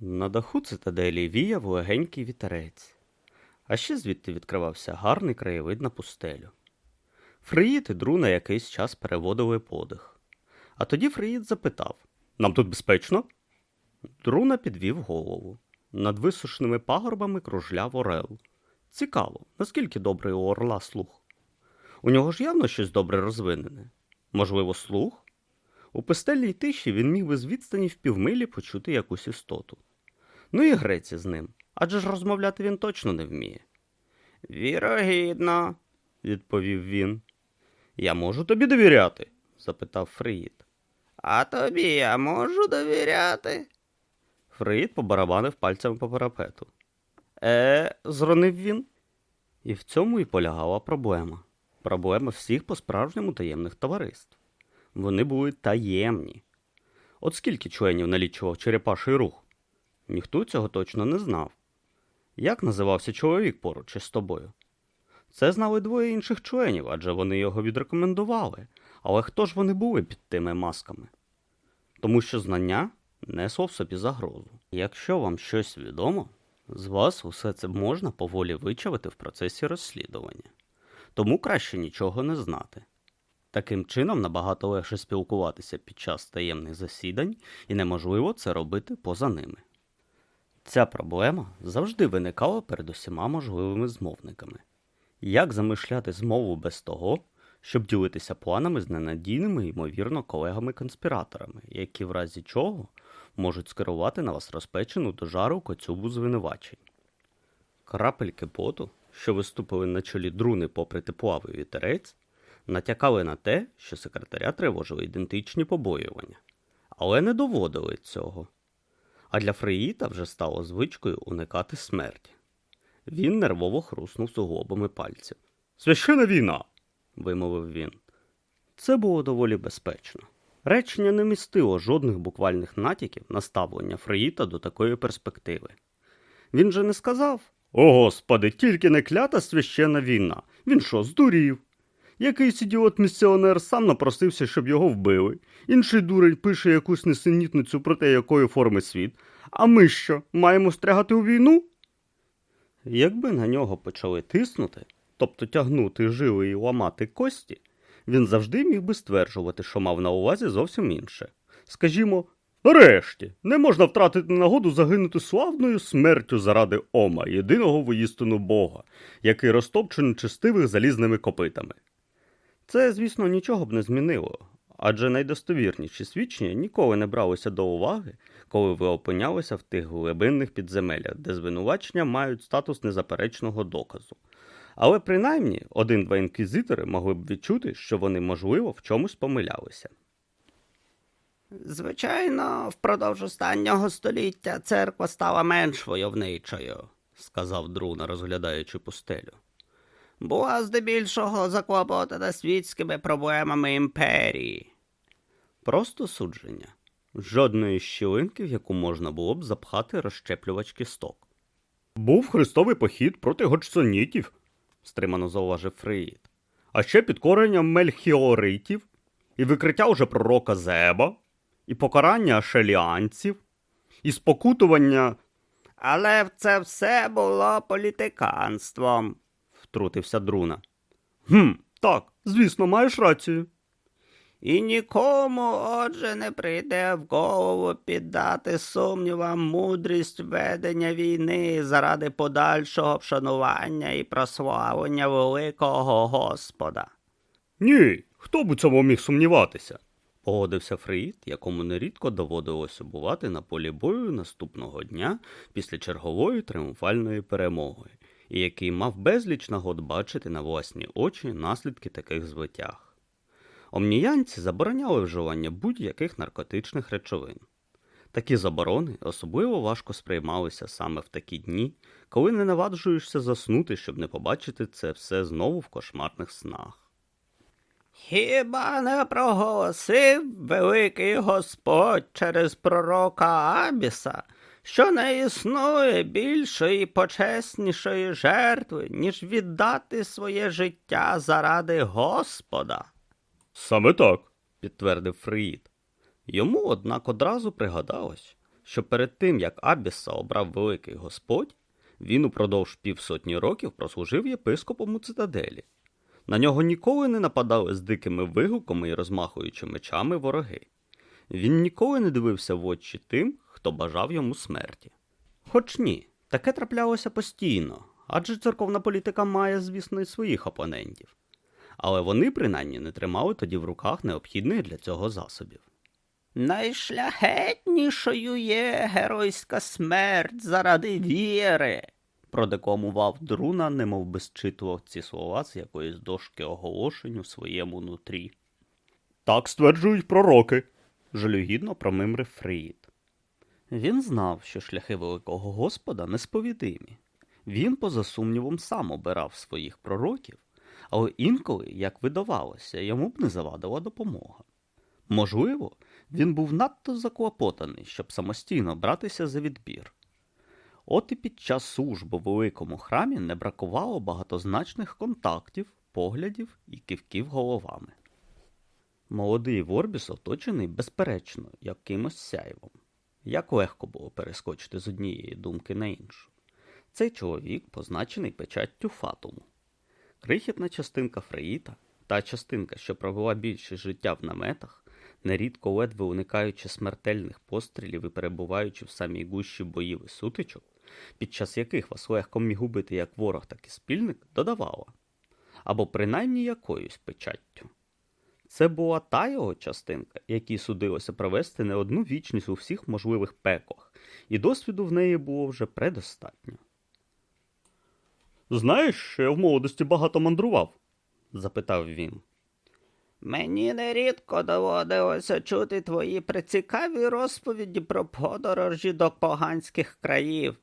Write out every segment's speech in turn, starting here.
На даху цитаделі віяв легенький вітерець, а ще звідти відкривався гарний краєвид на пустелю. Фриїд і Дру на якийсь час переводили подих. А тоді Фриїд запитав Нам тут безпечно? Друна підвів голову. Над висушеними пагорбами кружляв орел. Цікаво, наскільки добрий у орла слух. У нього ж явно щось добре розвинене. Можливо, слух? У пустельній тиші він міг би з відстані в півмилі почути якусь істоту. Ну і греці з ним, адже ж розмовляти він точно не вміє. Вірогідно, відповів він. Я можу тобі довіряти? запитав Фриїд. А тобі я можу довіряти? Фриїд побарабанив пальцями по парапету. Е, зронив він. І в цьому і полягала проблема. Проблема всіх по-справжньому таємних товариств. Вони були таємні. От скільки членів налічував черепаший рух? Ніхто цього точно не знав. Як називався чоловік поруч із тобою? Це знали двоє інших членів, адже вони його відрекомендували. Але хто ж вони були під тими масками? Тому що знання несло в собі загрозу. Якщо вам щось відомо, з вас усе це можна поволі вичавити в процесі розслідування. Тому краще нічого не знати. Таким чином набагато легше спілкуватися під час таємних засідань і неможливо це робити поза ними. Ця проблема завжди виникала перед усіма можливими змовниками. Як замишляти змову без того, щоб ділитися планами з ненадійними, ймовірно, колегами-конспіраторами, які в разі чого можуть скерувати на вас розпечену до жару коцюбу звинувачень. Крапельки поту, що виступили на чолі друни попри теплавий вітерець, натякали на те, що секретаря тривожили ідентичні побоювання, але не доводили цього. А для Фреїта вже стало звичкою уникати смерті. Він нервово хруснув суглобами пальців. Священа війна, вимовив він. Це було доволі безпечно. Речення не містило жодних буквальних натяків на ставлення Фреїта до такої перспективи. Він же не сказав О, господи, тільки не клята священна війна. Він що, здурів? Якийсь ідіот місіонер сам напросився, щоб його вбили. Інший дурень пише якусь несенітницю про те, якої форми світ. А ми що, маємо стрягати у війну? Якби на нього почали тиснути, тобто тягнути жили і ламати кості, він завжди міг би стверджувати, що мав на увазі зовсім інше. Скажімо, нарешті, не можна втратити нагоду загинути славною смертю заради Ома, єдиного воїстину Бога, який розтопчений чистивих залізними копитами. Це, звісно, нічого б не змінило, адже найдостовірніші свідчення ніколи не бралися до уваги, коли ви опинялися в тих глибинних підземеллях, де звинувачення мають статус незаперечного доказу. Але принаймні один-два інквізитори могли б відчути, що вони, можливо, в чомусь помилялися. Звичайно, впродовж останнього століття церква стала менш войовничою, сказав Друна, розглядаючи пустелю. Була здебільшого заклопотана світськими проблемами імперії. Просто судження. Жодної щілинки, в яку можна було б запхати розщеплювач кісток. Був хрестовий похід проти годжсонітів, стримано зауважив Фреїд. А ще підкорення мельхіоритів, і викриття уже пророка Зеба, і покарання шеліанців, і спокутування, Але це все було політиканством. Втрутився Друна. Гм, так, звісно, маєш рацію. І нікому, отже, не прийде в голову піддати сумнівам мудрість ведення війни заради подальшого вшанування і прославлення великого Господа. Ні, хто б у цьому міг сумніватися? Погодився Фреїд, якому нерідко доводилося бувати на полі бою наступного дня після чергової тріумфальної перемоги, і який мав безліч нагод бачити на власні очі наслідки таких звитяг. Омніянці забороняли вживання будь-яких наркотичних речовин. Такі заборони особливо важко сприймалися саме в такі дні, коли не наваджуєшся заснути, щоб не побачити це все знову в кошмарних снах. Хіба не проголосив великий Господь через пророка Абіса, що не існує більшої і почеснішої жертви, ніж віддати своє життя заради Господа? Саме так, підтвердив Фриїд. Йому, однак, одразу пригадалось, що перед тим, як Абіса обрав великий Господь, він упродовж півсотні років прослужив єпископом у цитаделі. На нього ніколи не нападали з дикими вигуками і розмахуючи мечами вороги. Він ніколи не дивився в очі тим, хто бажав йому смерті. Хоч ні, таке траплялося постійно, адже церковна політика має, звісно, і своїх опонентів. Але вони принаймні не тримали тоді в руках необхідних для цього засобів. Найшляхетнішою є геройська смерть заради віри. продекламував Друна, немов би ці слова з якоїсь дошки оголошень у своєму нутрі. Так стверджують пророки, жалюгідно промимрив Фриїд. Він знав, що шляхи великого Господа несповідимі. Він, поза сумнівом, сам обирав своїх пророків, але інколи, як видавалося, йому б не завадила допомога. Можливо, він був надто заклопотаний, щоб самостійно братися за відбір. От і під час служби в великому храмі не бракувало багатозначних контактів, поглядів і кивків головами. Молодий Ворбіс оточений, безперечно, якимось сяйвом. Як легко було перескочити з однієї думки на іншу. Цей чоловік позначений печаттю фатуму. Крихітна частинка Фреїта, та частинка, що провела більше життя в наметах, нерідко ледве уникаючи смертельних пострілів і перебуваючи в самій гущі боїв і сутичок, під час яких вас легко міг убити як ворог, так і спільник, додавала, або принаймні якоюсь печаттю. Це була та його частинка, якій судилося провести не одну вічність у всіх можливих пеклах, і досвіду в неї було вже предостатньо. Знаєш, що я в молодості багато мандрував? запитав він. Мені нерідко доводилося чути твої прицікаві розповіді про подорожі до поганських країв.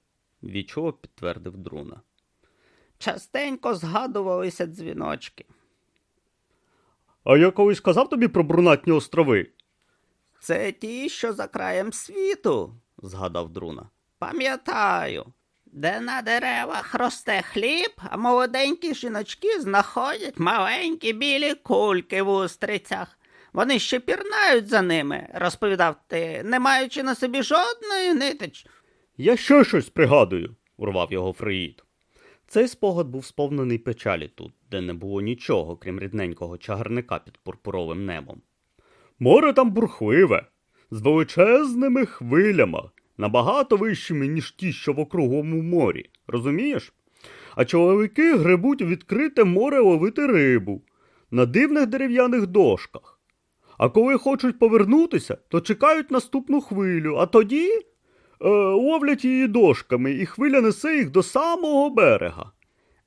Вічово підтвердив Друна. Частенько згадувалися дзвіночки. А я колись казав тобі про брунатні острови? Це ті, що за краєм світу, згадав Друна. пам'ятаю, де на деревах росте хліб, а молоденькі жіночки знаходять маленькі білі кульки в устрицях. Вони ще пірнають за ними, розповідав ти, не маючи на собі жодної ниточ. Я ще щось пригадую, урвав його Фреїд. Цей спогад був сповнений печалі тут, де не було нічого, крім рідненького чагарника під пурпуровим небом. Море там бурхливе, з величезними хвилями, набагато вищими, ніж ті, що в округлому морі, розумієш? А чоловіки гребуть у відкрите море ловити рибу на дивних дерев'яних дошках. А коли хочуть повернутися, то чекають наступну хвилю, а тоді ловлять її дошками, і хвиля несе їх до самого берега.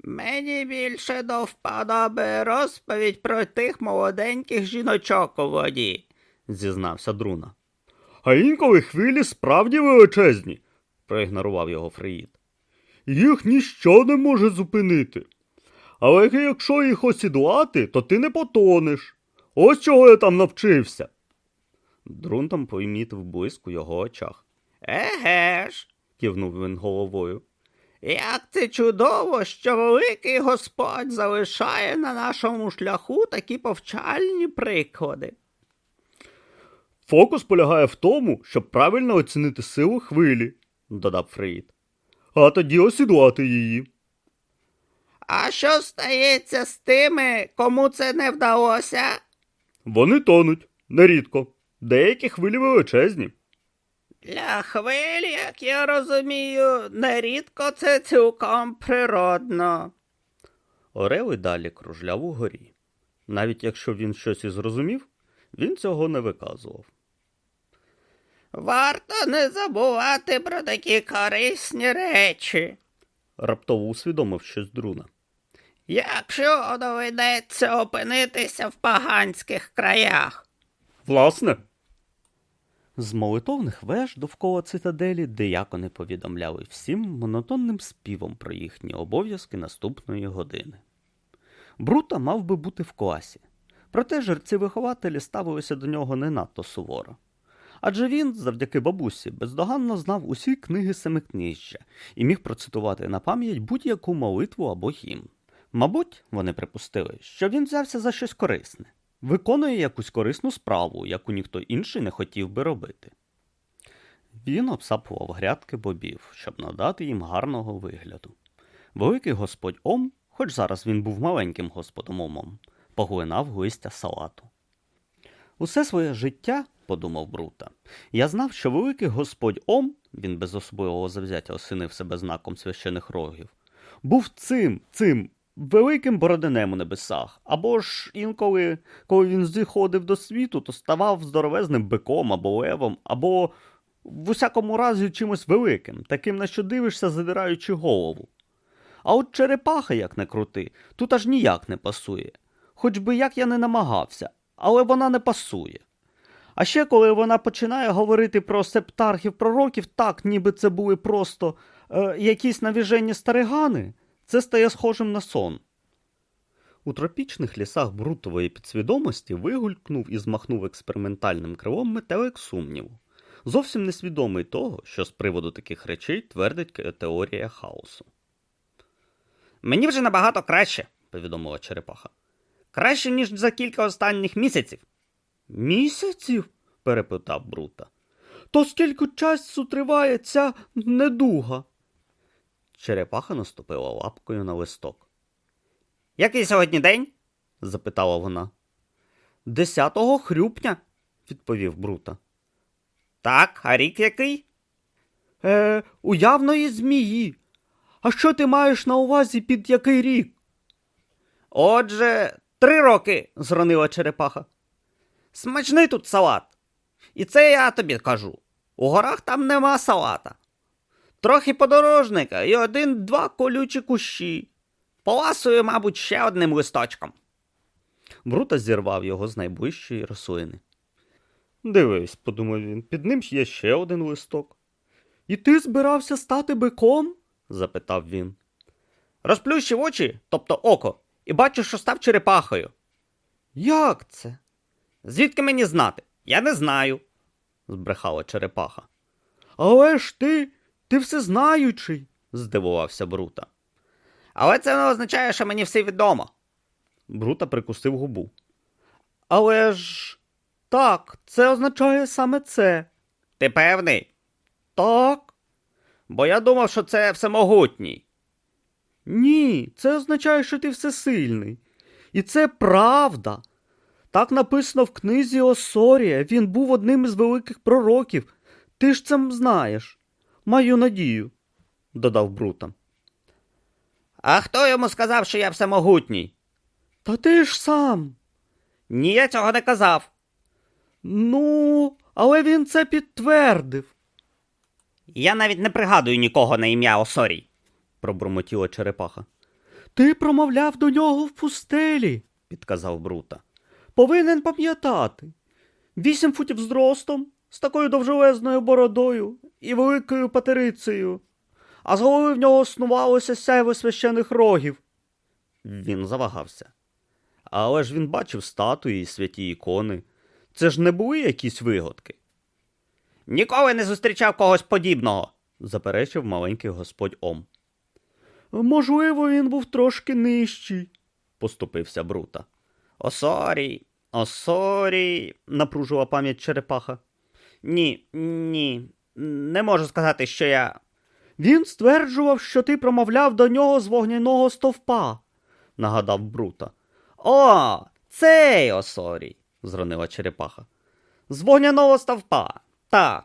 Мені більше до вподоби розповідь про тих молоденьких жіночок у воді. зізнався Друна. А інколи хвилі справді величезні, проігнорував його Фреїд. Їх ніщо не може зупинити. Але якщо їх осідлати, то ти не потонеш. Ось чого я там навчився. Друн там помітив блиск у його очах. Еге ж, кивнув він головою. як це чудово, що великий Господь залишає на нашому шляху такі повчальні приклади. Фокус полягає в тому, щоб правильно оцінити силу хвилі, додав Фрейд. А тоді осідлати її. А що стається з тими, кому це не вдалося? Вони тонуть, нерідко. Деякі хвилі величезні. Для хвилі, як я розумію, нерідко це цілком природно. Орел і далі кружляв угорі. Навіть якщо він щось і зрозумів, він цього не виказував. Варто не забувати про такі корисні речі. Раптово усвідомив щось друна. Якщо доведеться опинитися в поганських краях. Власне. З молитовних веж довкола цитаделі диякони повідомляли всім монотонним співом про їхні обов'язки наступної години. Брута мав би бути в класі, проте жерці-вихователі ставилися до нього не надто суворо. Адже він, завдяки бабусі, бездоганно знав усі книги семикнижжя і міг процитувати на пам'ять будь-яку молитву або гімн. Мабуть, вони припустили, що він взявся за щось корисне, виконує якусь корисну справу, яку ніхто інший не хотів би робити. Він обсапував грядки бобів, щоб надати їм гарного вигляду. Великий господь Ом, хоч зараз він був маленьким господом Омом, поглинав листя салату. Усе своє життя, подумав Брута, я знав, що великий господь Ом, він без особливого завзяття осинив себе знаком священих рогів, був цим, цим великим бородинем у небесах, або ж інколи, коли він зіходив до світу, то ставав здоровезним биком або левом, або в усякому разі чимось великим, таким, на що дивишся, задираючи голову. А от черепаха, як не крути, тут аж ніяк не пасує. Хоч би як я не намагався, але вона не пасує. А ще коли вона починає говорити про септархів пророків, так, ніби це були просто е, якісь навіжені старигани, це стає схожим на сон. У тропічних лісах брутової підсвідомості вигулькнув і змахнув експериментальним крилом метелик сумніву, зовсім несвідомий того, що з приводу таких речей твердить теорія хаосу. Мені вже набагато краще, повідомила черепаха. краще, ніж за кілька останніх місяців. Місяців? перепитав Брута. То скільки часу триває ця недуга? Черепаха наступила лапкою на листок. Який сьогодні день? запитала вона. Десятого хрюпня, відповів Брута. Так, а рік який? Е, уявної змії. А що ти маєш на увазі під який рік? Отже, три роки. зронила черепаха. Смачний тут салат. І це я тобі кажу. У горах там нема салата. Трохи подорожника і один-два колючі кущі. Поласую, мабуть, ще одним листочком. Брута зірвав його з найближчої рослини. Дивись, подумав він, під ним є ще один листок. І ти збирався стати биком? запитав він. Розплющив очі, тобто око, і бачу, що став черепахою. Як це? Звідки мені знати? Я не знаю. збрехала черепаха. Але ж ти, ти всезнаючий, здивувався Брута. Але це не означає, що мені все відомо. Брута прикусив губу. Але ж так, це означає саме це. Ти певний? Так. Бо я думав, що це всемогутній. Ні, це означає, що ти всесильний. І це правда. Так написано в книзі Осорія. Він був одним із великих пророків. Ти ж це знаєш. Маю надію, додав Брута. А хто йому сказав, що я всемогутній? Та ти ж сам. Ні, я цього не казав. Ну, але він це підтвердив, Я навіть не пригадую нікого на ім'я Осорій. пробурмотіла черепаха. Ти промовляв до нього в пустелі, підказав Брута. Повинен пам'ятати. Вісім футів зростом, з такою довжелезною бородою і великою патерицею, а з голови в нього снувалося сяйво священих рогів. Він завагався. Але ж він бачив статуї і святі ікони. Це ж не були якісь вигодки, Ніколи не зустрічав когось подібного. заперечив маленький господь Ом. Можливо, він був трошки нижчий, поступився Брута. Осорій. Осорій, напружила пам'ять черепаха. Ні, ні. Не можу сказати, що я. Він стверджував, що ти промовляв до нього з вогняного стовпа, нагадав Брута. О, цей Осорій. зронила черепаха. З вогняного стовпа. Так.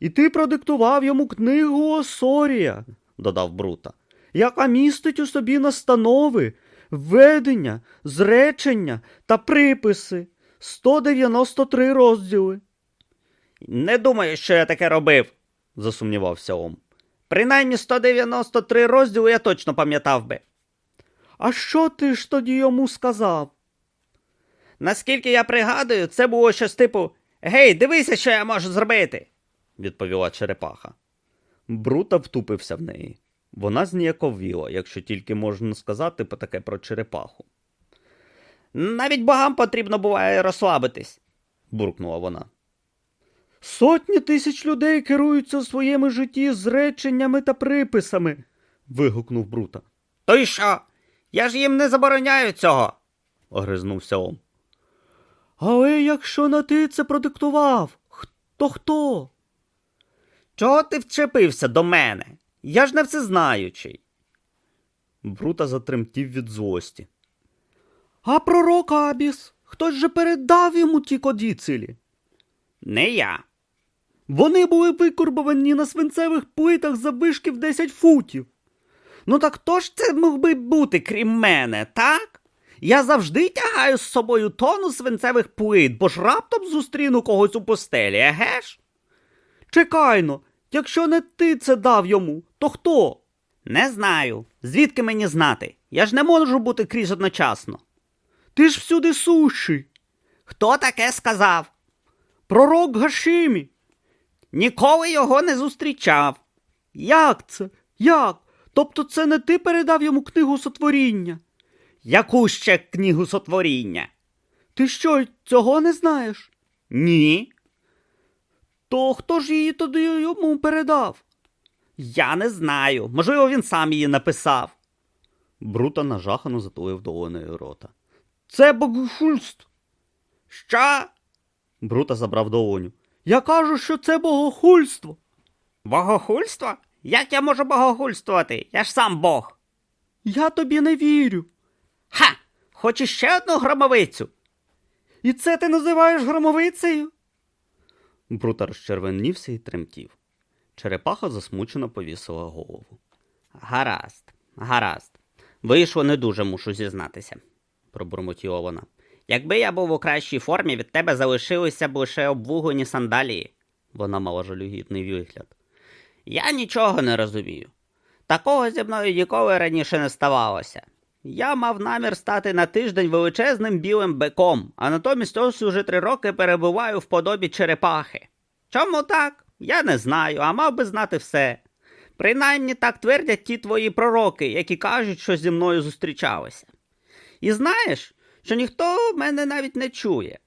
І ти продиктував йому книгу Осорія, додав Брута, яка містить у собі настанови, введення, зречення та приписи. 193 розділи, Не думаю, що я таке робив. засумнівався Ом. Принаймні 193 розділи я точно пам'ятав би. А що ти ж тоді йому сказав? Наскільки я пригадую, це було щось типу Гей, дивися, що я можу зробити. відповіла черепаха. Брута втупився в неї. Вона зніяковіла, якщо тільки можна сказати по таке про черепаху, Навіть богам потрібно буває розслабитись. буркнула вона. Сотні тисяч людей керуються у своєму житті зреченнями та приписами. вигукнув Брута. То й що? Я ж їм не забороняю цього. огризнувся Ом. Але якщо на ти це продиктував, хто хто? Чого ти вчепився до мене? Я ж не всезнаючий. Брута затремтів від злості. А пророк Абіс? Хтось же передав йому ті кодіцилі? Не я. Вони були викорбовані на свинцевих плитах заввишки в 10 футів. Ну так хто ж це мог би бути, крім мене, так? Я завжди тягаю з собою тону свинцевих плит, бо ж раптом зустріну когось у постелі, еге ж? Чекайно, якщо не ти це дав йому, то хто? Не знаю. Звідки мені знати? Я ж не можу бути крізь одночасно. Ти ж всюди сущий. Хто таке сказав? Пророк Гашимі. Ніколи його не зустрічав. Як це? Як? Тобто це не ти передав йому книгу сотворіння? Яку ще книгу сотворіння? Ти що, цього не знаєш? Ні. То хто ж її тоді йому передав? Я не знаю. Можливо, він сам її написав. Брута нажахано затулив долонею рота. Це богохульство. Що? Брута забрав долоню. Я кажу, що це богохульство. Богохульство? Як я можу богохульствувати? Я ж сам Бог. Я тобі не вірю. Ха! Хочеш ще одну громовицю? І це ти називаєш громовицею? Брута розчервонівся і тремтів. Черепаха засмучено повісила голову. Гаразд, гаразд. Вийшло не дуже, мушу зізнатися, пробурмотіла вона. Якби я був у кращій формі, від тебе залишилися б лише обвуглені сандалії. Вона мала жалюгідний вигляд. Я нічого не розумію. Такого зі мною ніколи раніше не ставалося. Я мав намір стати на тиждень величезним білим биком, а натомість ось уже три роки перебуваю в подобі черепахи. Чому так? Я не знаю, а мав би знати все. Принаймні так твердять ті твої пророки, які кажуть, що зі мною зустрічалися. І знаєш, що ніхто мене навіть не чує.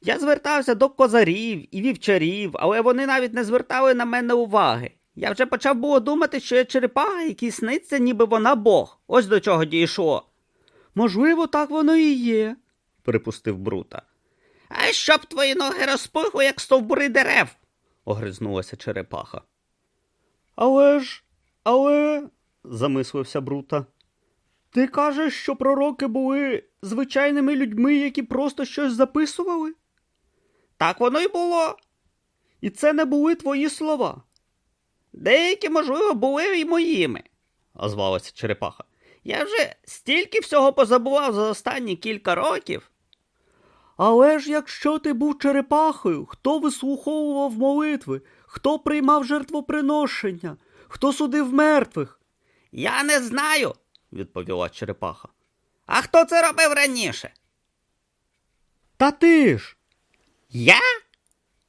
Я звертався до козарів і вівчарів, але вони навіть не звертали на мене уваги. Я вже почав було думати, що я черепаха, який сниться, ніби вона Бог. Ось до чого дійшло. Можливо, так воно і є, припустив Брута. А щоб твої ноги розпухли, як стовбури дерев, огризнулася черепаха. Але ж, але, замислився Брута. Ти кажеш, що пророки були звичайними людьми, які просто щось записували? Так воно й було. І це не були твої слова. Деякі, можливо, були і моїми, озвалася черепаха. Я вже стільки всього позабував за останні кілька років. Але ж якщо ти був черепахою, хто вислуховував молитви, хто приймав жертвоприношення, хто судив мертвих? Я не знаю, відповіла черепаха. А хто це робив раніше? Та ти ж. Я?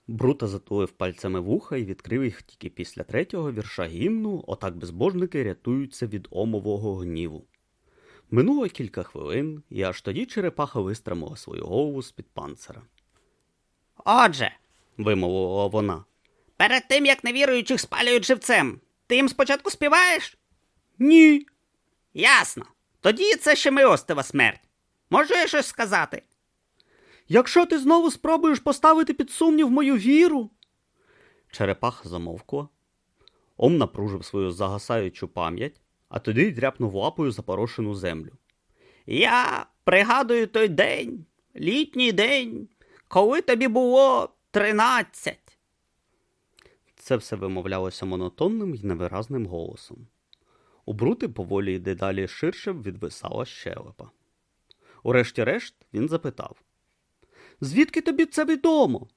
Брута затулив пальцями вуха і відкрив їх тільки після третього вірша гімну, отак безбожники рятуються від омового гніву. Минуло кілька хвилин, і аж тоді черепаха вистрамила свою голову з-під панцира. Отже, вимовила вона. Перед тим, як невіруючих спалюють живцем, ти їм спочатку співаєш? Ні. Ясно. Тоді це ще милостива смерть. Можу я щось сказати? Якщо ти знову спробуєш поставити під сумнів мою віру. Черепаха замовкла. Ом напружив свою загасаючу пам'ять, а тоді дряпнув лапою запорошену землю. Я пригадую той день, літній день, коли тобі було тринадцять. Це все вимовлялося монотонним і невиразним голосом. У брути поволі й дедалі ширше відвисала щелепа. Урешті-решт він запитав Звідки тобі це відомо?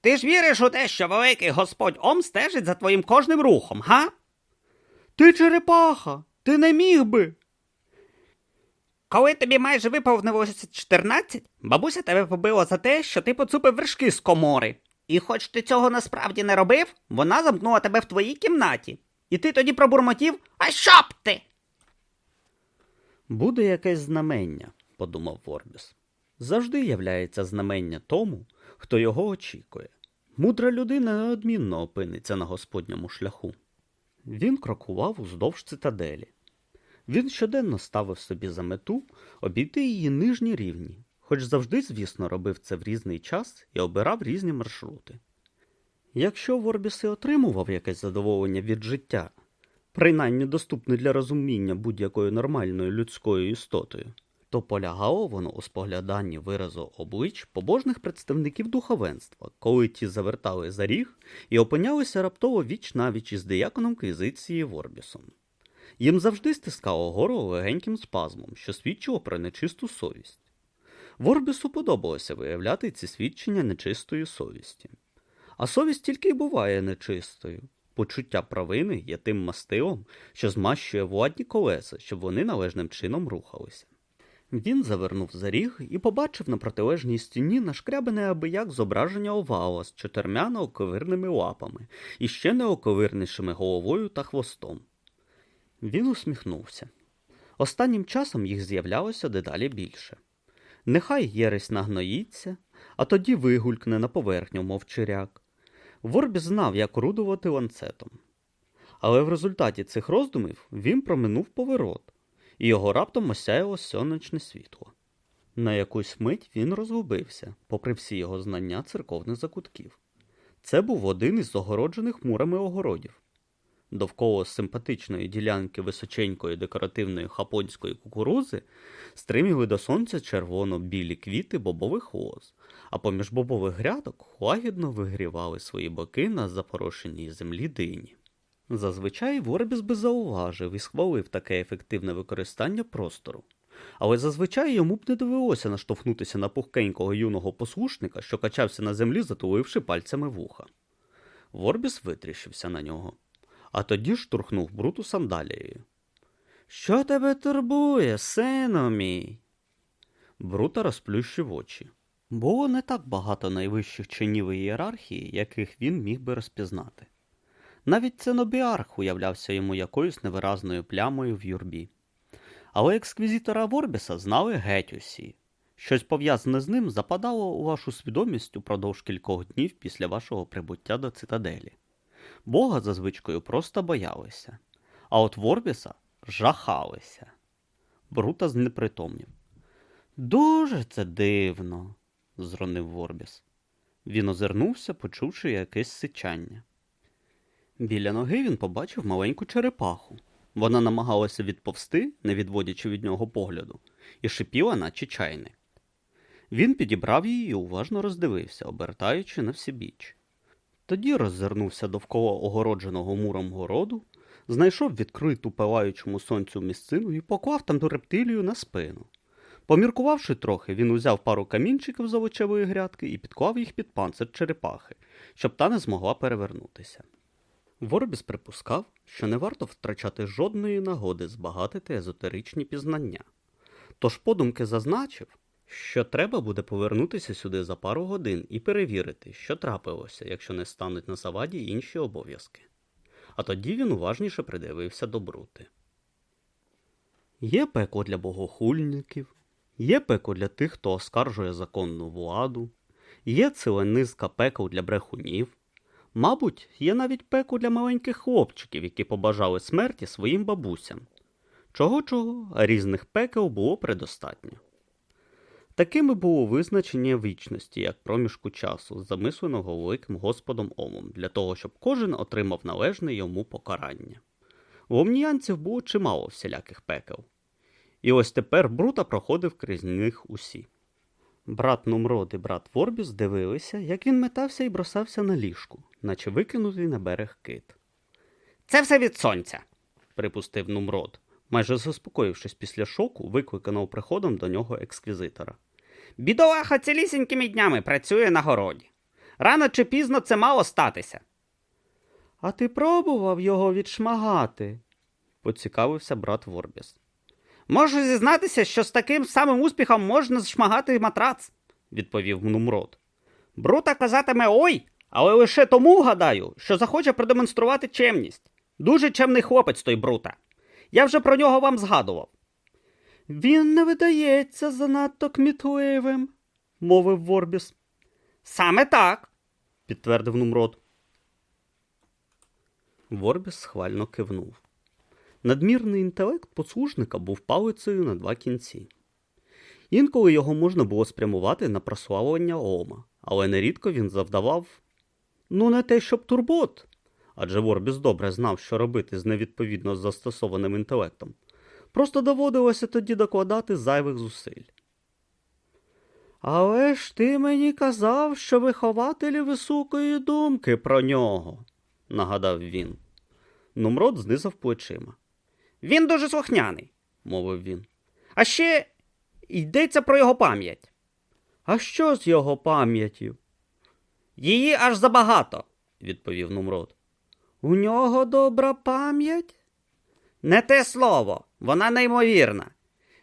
Ти ж віриш у те, що великий господь Ом стежить за твоїм кожним рухом, га? Ти черепаха, ти не міг би. Коли тобі майже виповнилося 14, бабуся тебе побила за те, що ти поцупив вершки з комори. І хоч ти цього насправді не робив, вона замкнула тебе в твоїй кімнаті. І ти тоді пробурмотів, а що б ти? Буде якесь знамення, подумав Ворбіс. Завжди являється знамення тому, хто його очікує. Мудра людина неодмінно опиниться на господньому шляху. Він крокував уздовж цитаделі. Він щоденно ставив собі за мету обійти її нижні рівні, хоч завжди, звісно, робив це в різний час і обирав різні маршрути. Якщо Ворбіс і отримував якесь задоволення від життя, принаймні доступне для розуміння будь-якою нормальною людською істотою, то полягало воно у спогляданні виразу облич побожних представників духовенства, коли ті завертали за ріг і опинялися раптово віч навіч із дияконом квізиції Ворбісом. Їм завжди стискало горло легеньким спазмом, що свідчило про нечисту совість. Ворбісу подобалося виявляти ці свідчення нечистої совісті. А совість тільки й буває нечистою. Почуття провини є тим мастилом, що змащує владні колеса, щоб вони належним чином рухалися. Він завернув за ріг і побачив на протилежній стіні нашкрябане абияк зображення овала з чотирма неоковирними лапами і ще неоковирнішими головою та хвостом. Він усміхнувся. Останнім часом їх з'являлося дедалі більше. Нехай єресь нагноїться, а тоді вигулькне на поверхню, мов чиряк. Ворбіс знав, як орудувати ланцетом. Але в результаті цих роздумів він проминув поворот, і його раптом осяяло сонячне світло. На якусь мить він розгубився, попри всі його знання церковних закутків. Це був один із огороджених мурами огородів. Довкола симпатичної ділянки височенької декоративної хапонської кукурузи стриміли до сонця червоно-білі квіти бобових лоз, а поміж бобових грядок лагідно вигрівали свої боки на запорошеній землі дині. Зазвичай Ворбіс би зауважив і схвалив таке ефективне використання простору. Але зазвичай йому б не довелося наштовхнутися на пухкенького юного послушника, що качався на землі, затуливши пальцями вуха. Ворбіс витріщився на нього, а тоді штурхнув бруту сандалією. Що тебе турбує, сину мій? Брута розплющив очі. Було не так багато найвищих чинів ієрархії, яких він міг би розпізнати. Навіть ценобіарх уявлявся йому якоюсь невиразною плямою в юрбі. Але ексквізитора Ворбіса знали геть усі. Щось пов'язане з ним западало у вашу свідомість упродовж кількох днів після вашого прибуття до цитаделі. Бога за звичкою просто боялися, а от Ворбіса жахалися. Брута знепритомнів. Дуже це дивно, зронив Ворбіс. Він озирнувся, почувши якесь сичання. Біля ноги він побачив маленьку черепаху. Вона намагалася відповсти, не відводячи від нього погляду, і шипіла, наче чайник. Він підібрав її і уважно роздивився, обертаючи на всібіч. Тоді роззирнувся довкола огородженого муром городу, знайшов відкриту палаючому сонцю місцину і поклав там ту рептилію на спину. Поміркувавши трохи, він узяв пару камінчиків з овочевої грядки і підклав їх під панцир черепахи, щоб та не змогла перевернутися. Ворбіс припускав, що не варто втрачати жодної нагоди збагатити езотеричні пізнання. Тож подумки зазначив, що треба буде повернутися сюди за пару годин і перевірити, що трапилося, якщо не стануть на заваді інші обов'язки. А тоді він уважніше придивився до брути. Є пекло для богохульників, є пекло для тих, хто оскаржує законну владу, є ціла низка пекл для брехунів. Мабуть, є навіть пекло для маленьких хлопчиків, які побажали смерті своїм бабусям. Чого чого, різних пекел було предостатньо. Такими було визначення вічності як проміжку часу, замисленого великим Господом Омом, для того, щоб кожен отримав належне йому покарання. У омніянців було чимало всіляких пекел. І ось тепер Брута проходив крізь них усі. Брат Нумрод і брат Ворбіс дивилися, як він метався і бросався на ліжку, наче викинутий на берег кит. Це все від сонця. припустив Нумрод, майже заспокоївшись після шоку, викликаного приходом до нього ексквізитора. Бідолаха цілісінькими днями працює на городі. Рано чи пізно це мало статися. А ти пробував його відшмагати? поцікавився брат Ворбіс. Можу зізнатися, що з таким самим успіхом можна зшмагати матрац, відповів Мнумрод. Брута казатиме ой, але лише тому, гадаю, що захоче продемонструвати чемність. Дуже чемний хлопець той Брута. Я вже про нього вам згадував. Він не видається занадто кмітливим, мовив Ворбіс. Саме так, підтвердив Нумрод. Ворбіс схвально кивнув. Надмірний інтелект послушника був палицею на два кінці. Інколи його можна було спрямувати на прославлення Ома, але нерідко він завдавав Ну, не те, щоб турбот. Адже Ворбіс добре знав, що робити з невідповідно застосованим інтелектом. Просто доводилося тоді докладати зайвих зусиль. Але ж ти мені казав, що вихователі високої думки про нього, нагадав він. Нумрод знизав плечима. Він дуже слухняний, мовив він. А ще йдеться про його пам'ять. А що з його пам'яттю? Її аж забагато, відповів Нумрод. У нього добра пам'ять? Не те слово, вона неймовірна.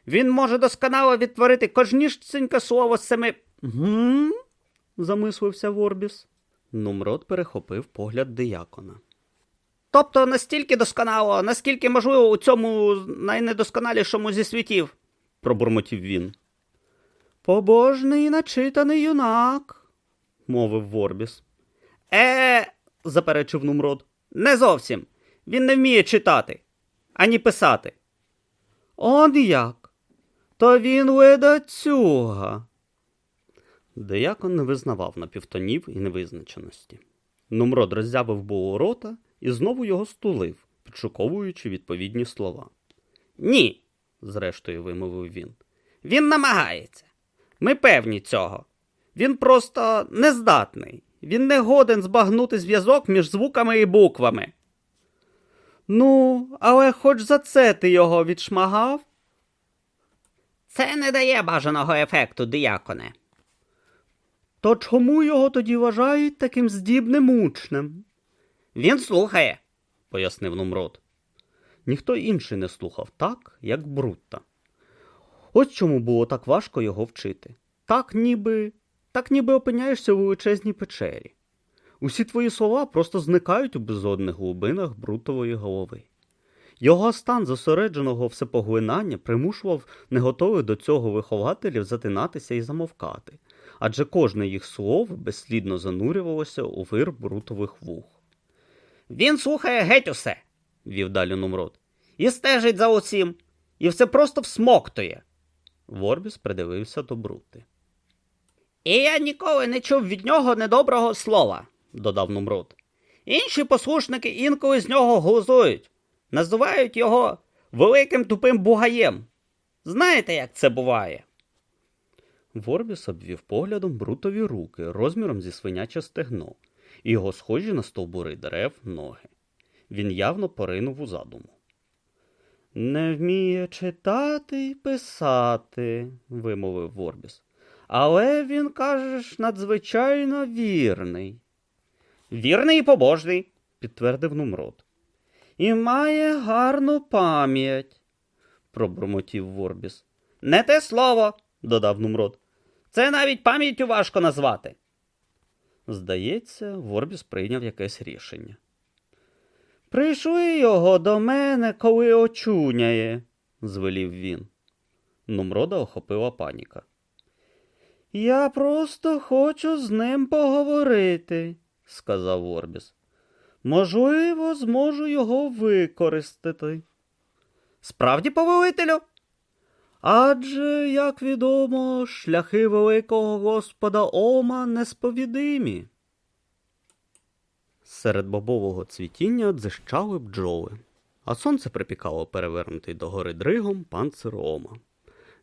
Він може досконало відтворити кожнішценьке слово з семи. Гм? замислився Ворбіс. Нумрод перехопив погляд диякона. Тобто настільки досконало, наскільки можливо у цьому найнедосконалішому зі світів, пробурмотів він. Побожний начитаний юнак, мовив Ворбіс. Е, заперечив Нумрод. Не зовсім. Він не вміє читати, ані писати. Он як? То він ледацюга. Деякон не визнавав напівтонів і невизначеності. Нумрод роззявив було рота і знову його стулив, підшуковуючи відповідні слова. Ні, зрештою вимовив він. Він намагається. Ми певні цього. Він просто нездатний. Він не годен збагнути зв'язок між звуками і буквами. Ну, але хоч за це ти його відшмагав? Це не дає бажаного ефекту, дияконе. То чому його тоді вважають таким здібним учнем? Він слухає. пояснив Нумрод. Ніхто інший не слухав так, як Брутта. Ось чому було так важко його вчити. Так ніби так ніби опиняєшся у величезній печері. Усі твої слова просто зникають у безодних глибинах брутової голови. Його стан зосередженого всепоглинання примушував неготових до цього вихователів затинатися і замовкати, адже кожне їх слово безслідно занурювалося у вир брутових вух. Він слухає геть усе, вів далі Нумрод. і стежить за усім, і все просто всмоктує. Ворбіс придивився до брути. І я ніколи не чув від нього недоброго слова. Додав Нумрод. Інші послушники інколи з нього глузують, називають його великим тупим бугаєм. Знаєте, як це буває? Ворбіс обвів поглядом брутові руки розміром зі свиняче стегно і його схожі на стовбури дерев ноги. Він явно поринув у задуму. Не вміє читати й писати, вимовив Ворбіс. Але він, кажеш, надзвичайно вірний. Вірний і побожний. підтвердив Нумрод. І має гарну пам'ять, пробурмотів Ворбіс. Не те слово, додав Нумрод. це навіть пам'яттю важко назвати. Здається, Ворбіс прийняв якесь рішення. Прийшли його до мене, коли очуняє, звелів він. Нумрода охопила паніка. Я просто хочу з ним поговорити, сказав Ворбіс. Можливо, зможу його використати. Справді, повелителю? Адже, як відомо, шляхи великого господа Ома несповідимі. Серед бобового цвітіння дзищали бджоли, а сонце припікало перевернутий догори дригом панцир Ома.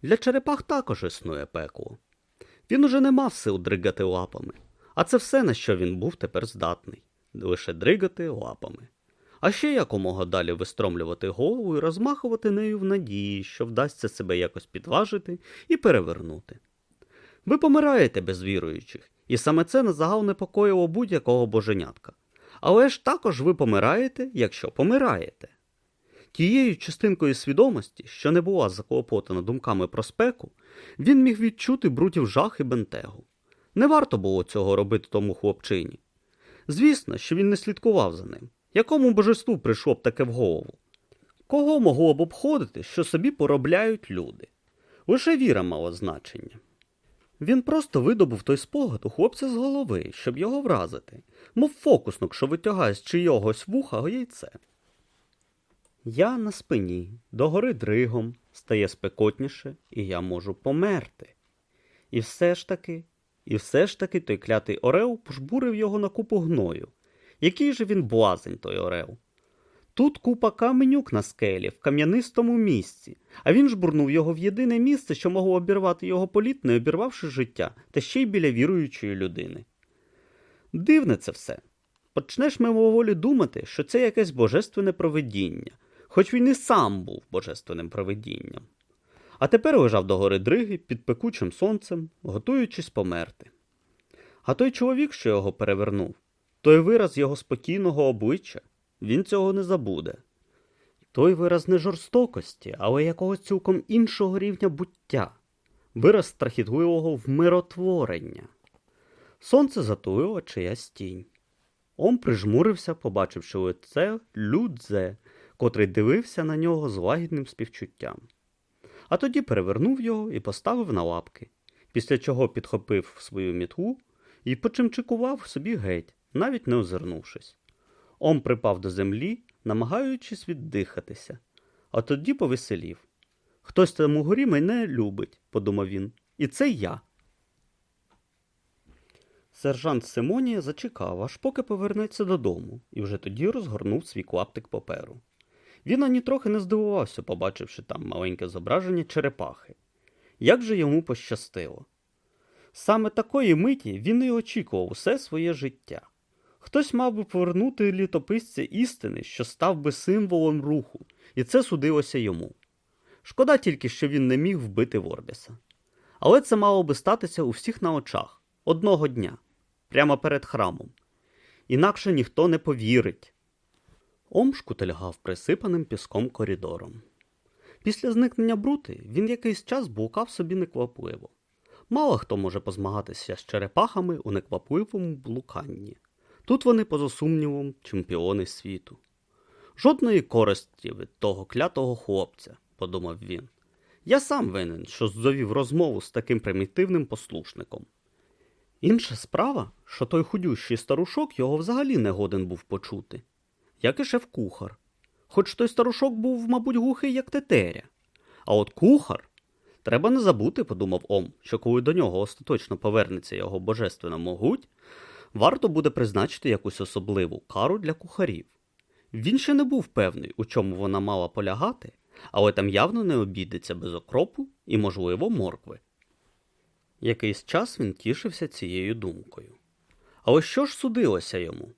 Для черепах також існує пекло. Він уже не мав сил дригати лапами, а це все, на що він був тепер здатний лише дригати лапами. А ще якомога далі вистромлювати голову і розмахувати нею в надії, що вдасться себе якось підважити і перевернути. Ви помираєте без віруючих, і саме це назагал непокоїло будь-якого боженятка. Але ж також ви помираєте, якщо помираєте. Тією частинкою свідомості, що не була заклопотана думками про спеку, він міг відчути брутів жах і бентегу. Не варто було цього робити тому хлопчині. Звісно, що він не слідкував за ним. Якому божеству прийшло б таке в голову? Кого могло б обходити, що собі поробляють люди? Лише віра мала значення. Він просто видобув той спогад у хлопця з голови, щоб його вразити, мов фокуснок, що витягає з чийогось вуха яйце. Я на спині, догори дригом, стає спекотніше, і я можу померти. І все ж таки, І все ж таки той клятий Орел пожбурив його на купу гною. Який же він блазень, той Орел? Тут купа каменюк на скелі, в кам'янистому місці, а він жбурнув його в єдине місце, що могло обірвати його політ, не обірвавши життя, та ще й біля віруючої людини. Дивне це все. Почнеш мимоволі думати, що це якесь божественне провидіння, хоч він і сам був божественним провидінням. А тепер лежав до гори дриги під пекучим сонцем, готуючись померти. А той чоловік, що його перевернув, той вираз його спокійного обличчя, він цього не забуде. Той вираз не жорстокості, але якогось цілком іншого рівня буття, вираз страхітливого вмиротворення. Сонце затулило чиясь тінь. Он прижмурився, побачивши лице людзе, котрий дивився на нього з лагідним співчуттям. А тоді перевернув його і поставив на лапки, після чого підхопив свою мітлу і почимчикував собі геть, навіть не озирнувшись. Он припав до землі, намагаючись віддихатися, а тоді повеселів. Хтось там горі мене любить, подумав він, і це я. Сержант Симонія зачекав, аж поки повернеться додому, і вже тоді розгорнув свій клаптик паперу. Він ані трохи не здивувався, побачивши там маленьке зображення черепахи. Як же йому пощастило? Саме такої миті він і очікував усе своє життя. Хтось мав би повернути літописця істини, що став би символом руху, і це судилося йому. Шкода тільки, що він не міг вбити Ворбіса. Але це мало би статися у всіх на очах одного дня, прямо перед храмом. Інакше ніхто не повірить. Ом шкутильгав присипаним піском коридором. Після зникнення брути він якийсь час блукав собі неквапливо. Мало хто може позмагатися з черепахами у неквапливому блуканні. Тут вони, поза сумнівом, чемпіони світу. Жодної користі від того клятого хлопця, подумав він. Я сам винен, що завів розмову з таким примітивним послушником. Інша справа, що той худющий старушок його взагалі не годен був почути, як і шеф-кухар. Хоч той старушок був, мабуть, глухий, як тетеря. А от кухар. Треба не забути, подумав Ом, що коли до нього остаточно повернеться його божественна могуть, варто буде призначити якусь особливу кару для кухарів. Він ще не був певний, у чому вона мала полягати, але там явно не обійдеться без окропу і, можливо, моркви. Якийсь час він тішився цією думкою. Але що ж судилося йому?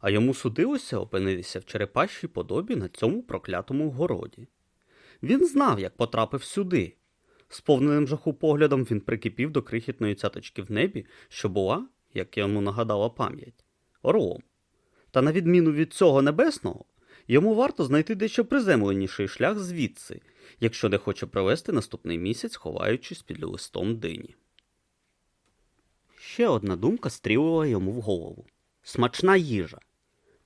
А йому судилося опинитися в черепашій подобі на цьому проклятому городі. Він знав, як потрапив сюди. Сповненим жаху поглядом він прикипів до крихітної цяточки в небі, що була, як йому нагадала пам'ять, орлом. Та на відміну від цього небесного, йому варто знайти дещо приземленіший шлях звідси, якщо не хоче провести наступний місяць, ховаючись під листом дині. Ще одна думка стрілила йому в голову смачна їжа.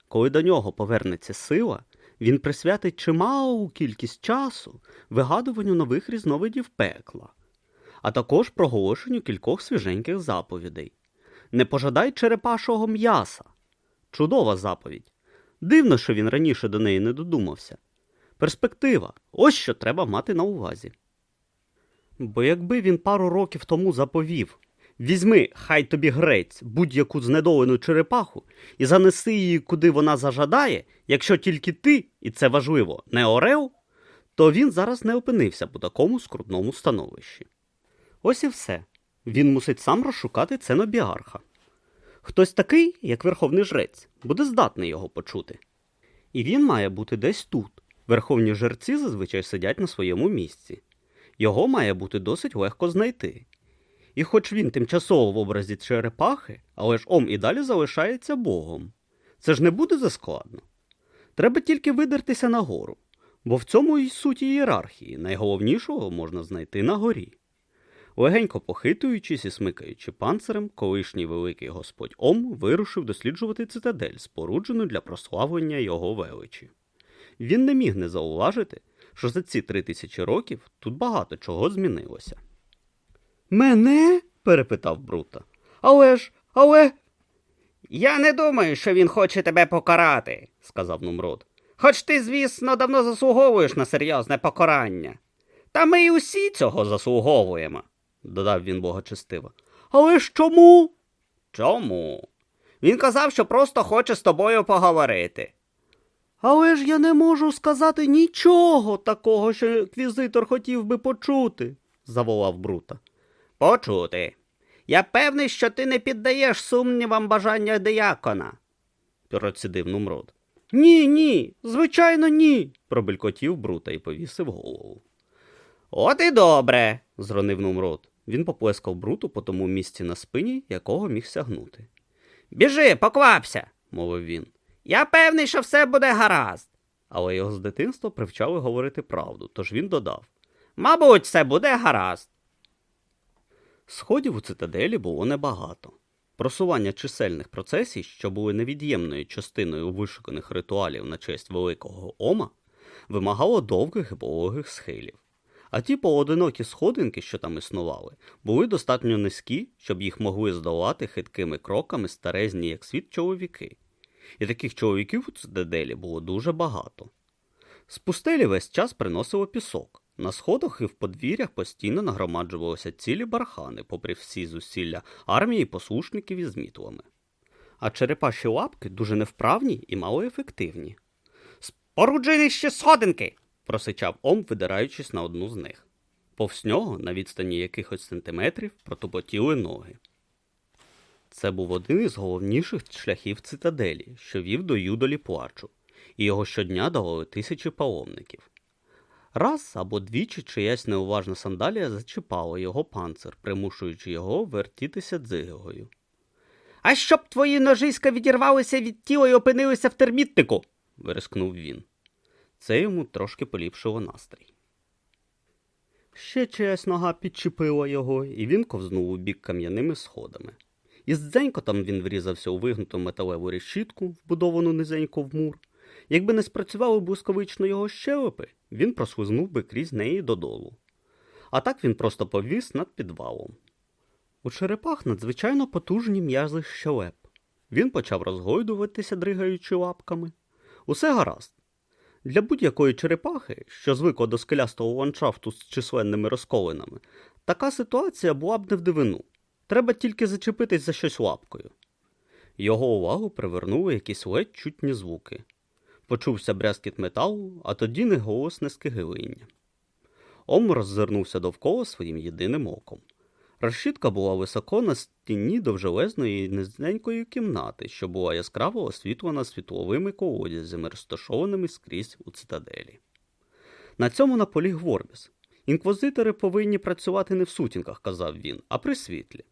Коли до нього повернеться сила, він присвятить чималу кількість часу вигадуванню нових різновидів пекла, а також проголошенню кількох свіженьких заповідей. Не пожадай черепашого м'яса. Чудова заповідь. Дивно, що він раніше до неї не додумався. Перспектива ось що треба мати на увазі. Бо якби він пару років тому заповів візьми, хай тобі грець, будь-яку знедолену черепаху, і занеси її, куди вона зажадає, якщо тільки ти, і це важливо, не орел, то він зараз не опинився у такому скрутному становищі. Ось і все. Він мусить сам розшукати ценобіарха. Хтось такий, як верховний жрець, буде здатний його почути. І він має бути десь тут. Верховні жерці зазвичай сидять на своєму місці. Його має бути досить легко знайти. І хоч він тимчасово в образі черепахи, але ж ом і далі залишається богом. Це ж не буде заскладно. Треба тільки видертися нагору, бо в цьому і суть ієрархії найголовнішого можна знайти на горі. Легенько похитуючись і смикаючи панцирем, колишній великий господь Ом вирушив досліджувати цитадель, споруджену для прославлення його величі. Він не міг не зауважити, що за ці три тисячі років тут багато чого змінилося. Мене? перепитав Брута. Але ж, але. Я не думаю, що він хоче тебе покарати, сказав Нумрод. хоч ти, звісно, давно заслуговуєш на серйозне покарання. Та ми й усі цього заслуговуємо. Додав він богочестиво. Але ж чому? Чому? Він казав, що просто хоче з тобою поговорити. Але ж я не можу сказати нічого такого, що інквізитор хотів би почути, заволав Брута. Почути. Я певний, що ти не піддаєш сумнівам бажання диякона, процідив Нумрод. Ні, ні, звичайно, ні, пробелькотів Брута і повісив голову. От і добре, зронив Нумрод. Він поплескав Бруту по тому місці на спині, якого міг сягнути. Біжи, поквапся, мовив він. Я певний, що все буде гаразд. Але його з дитинства привчали говорити правду, тож він додав Мабуть, все буде гаразд. Сходів у цитаделі було небагато. Просування чисельних процесій, що були невід'ємною частиною вишуканих ритуалів на честь великого Ома, вимагало довгих і пологих схилів. А ті поодинокі сходинки, що там існували, були достатньо низькі, щоб їх могли здолати хиткими кроками старезні, як світ, чоловіки. І таких чоловіків у цитаделі було дуже багато. З пустелі весь час приносило пісок. На сходах і в подвір'ях постійно нагромаджувалися цілі бархани, попри всі зусилля армії послушників із мітлами. А черепаші лапки дуже невправні і малоефективні. Споруджені ще сходинки. Просичав Ом, видираючись на одну з них. Повз нього, на відстані якихось сантиметрів, протупотіли ноги. Це був один із головніших шляхів цитаделі, що вів до юдолі плачу, і його щодня давали тисячі паломників. Раз або двічі чиясь неуважна сандалія зачіпала його панцир, примушуючи його вертітися дзигою. А щоб твої ножиська відірвалися від тіла і опинилися в термітнику. вирискнув він. Це йому трошки поліпшило настрій. Ще чиясь нога підчепила його, і він ковзнув у бік кам'яними сходами. Із дзенькотом він врізався у вигнуту металеву решітку, вбудовану низенько в мур. Якби не спрацювали блискавично його щелепи, він прослизнув би крізь неї додолу. А так він просто повіс над підвалом. У черепах надзвичайно потужні м'язи щелеп. Він почав розгойдуватися, дригаючи лапками. Усе гаразд. Для будь-якої черепахи, що звикла до скелястого ландшафту з численними розколинами, така ситуація була б не в дивину. Треба тільки зачепитись за щось лапкою. Його увагу привернули якісь ледь чутні звуки. Почувся брязкіт металу, а тоді неголосне скигилиння. Ом роззирнувся довкола своїм єдиним оком. Решітка була високо на стіні довжелезної низенької кімнати, що була яскраво освітлена світловими колодязями, розташованими скрізь у цитаделі. На цьому наполіг Ворбіс. Інквізитори повинні працювати не в сутінках, казав він, а при світлі,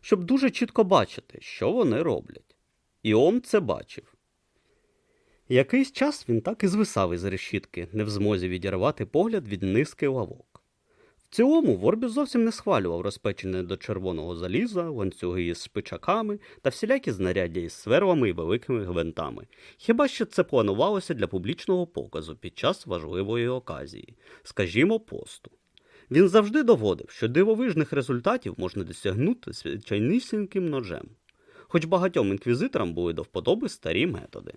щоб дуже чітко бачити, що вони роблять. І Ом це бачив. Якийсь час він так і звисав із решітки, не в змозі відірвати погляд від низки лавок. Цілому Ворбіс зовсім не схвалював розпечене до червоного заліза, ланцюги із шпичаками та всілякі знаряддя із сверлами і великими гвинтами. Хіба що це планувалося для публічного показу під час важливої оказії, скажімо, посту. Він завжди доводив, що дивовижних результатів можна досягнути звичайнісіньким ножем, хоч багатьом інквізиторам були до вподоби старі методи.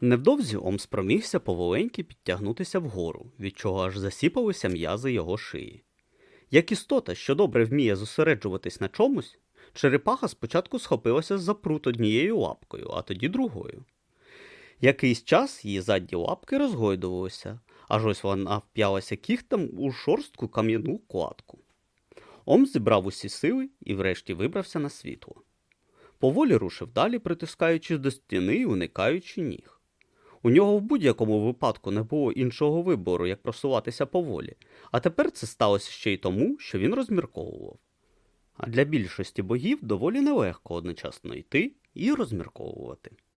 Невдовзі Ом спромігся поволеньки підтягнутися вгору, від чого аж засіпалися м'язи його шиї. Як істота, що добре вміє зосереджуватись на чомусь, черепаха спочатку схопилася за прут однією лапкою, а тоді другою. Якийсь час її задні лапки розгойдувалися, аж ось вона вп'ялася кіхтем у шорстку кам'яну кладку. Ом зібрав усі сили і врешті вибрався на світло. Поволі рушив далі, притискаючись до стіни і уникаючи ніг. У нього в будь-якому випадку не було іншого вибору, як просуватися поволі, а тепер це сталося ще й тому, що він розмірковував. А для більшості богів доволі нелегко одночасно йти і розмірковувати.